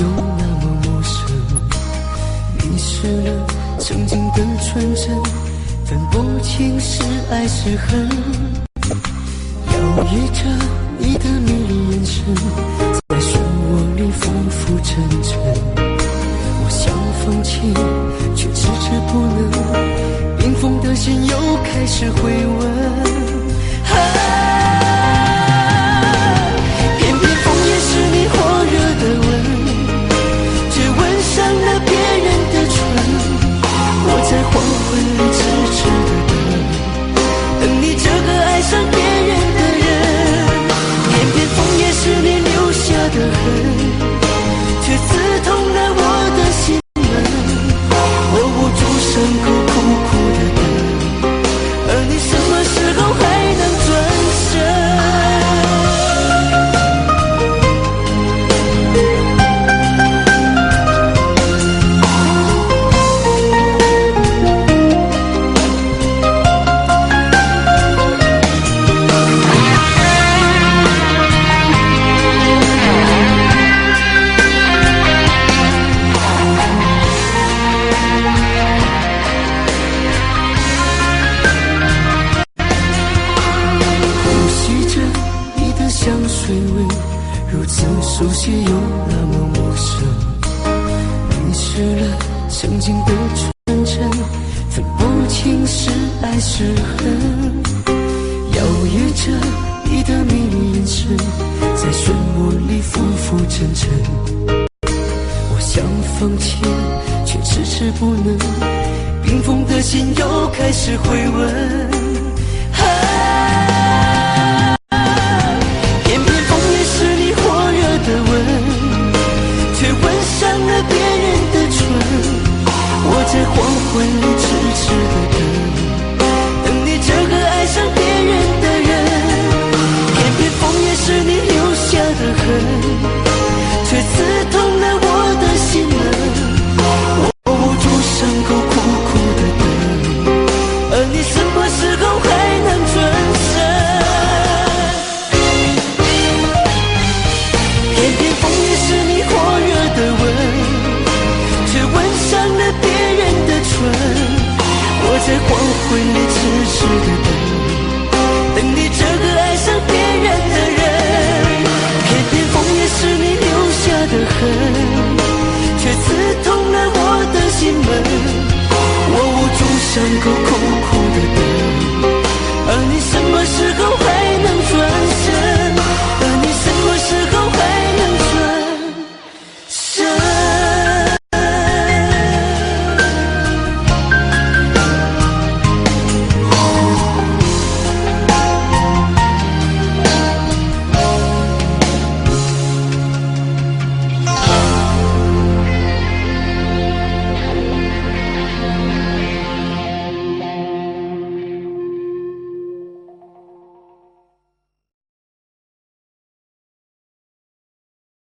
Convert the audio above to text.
又那么陌生。迷失了曾经的纯真，分不清是爱是恨。摇曳着你的迷离眼神，在漩涡里浮浮沉沉。我想放弃，却迟迟不能。冰封的心又开始回温。水味，如此熟悉又那么陌生。迷失了曾经的纯真，分不清是爱是恨。摇曳着你的迷离眼神，在漩涡里浮浮沉沉。我想放弃，却迟迟不能，冰封的心又开始回温。黄我在黄昏里痴痴的等，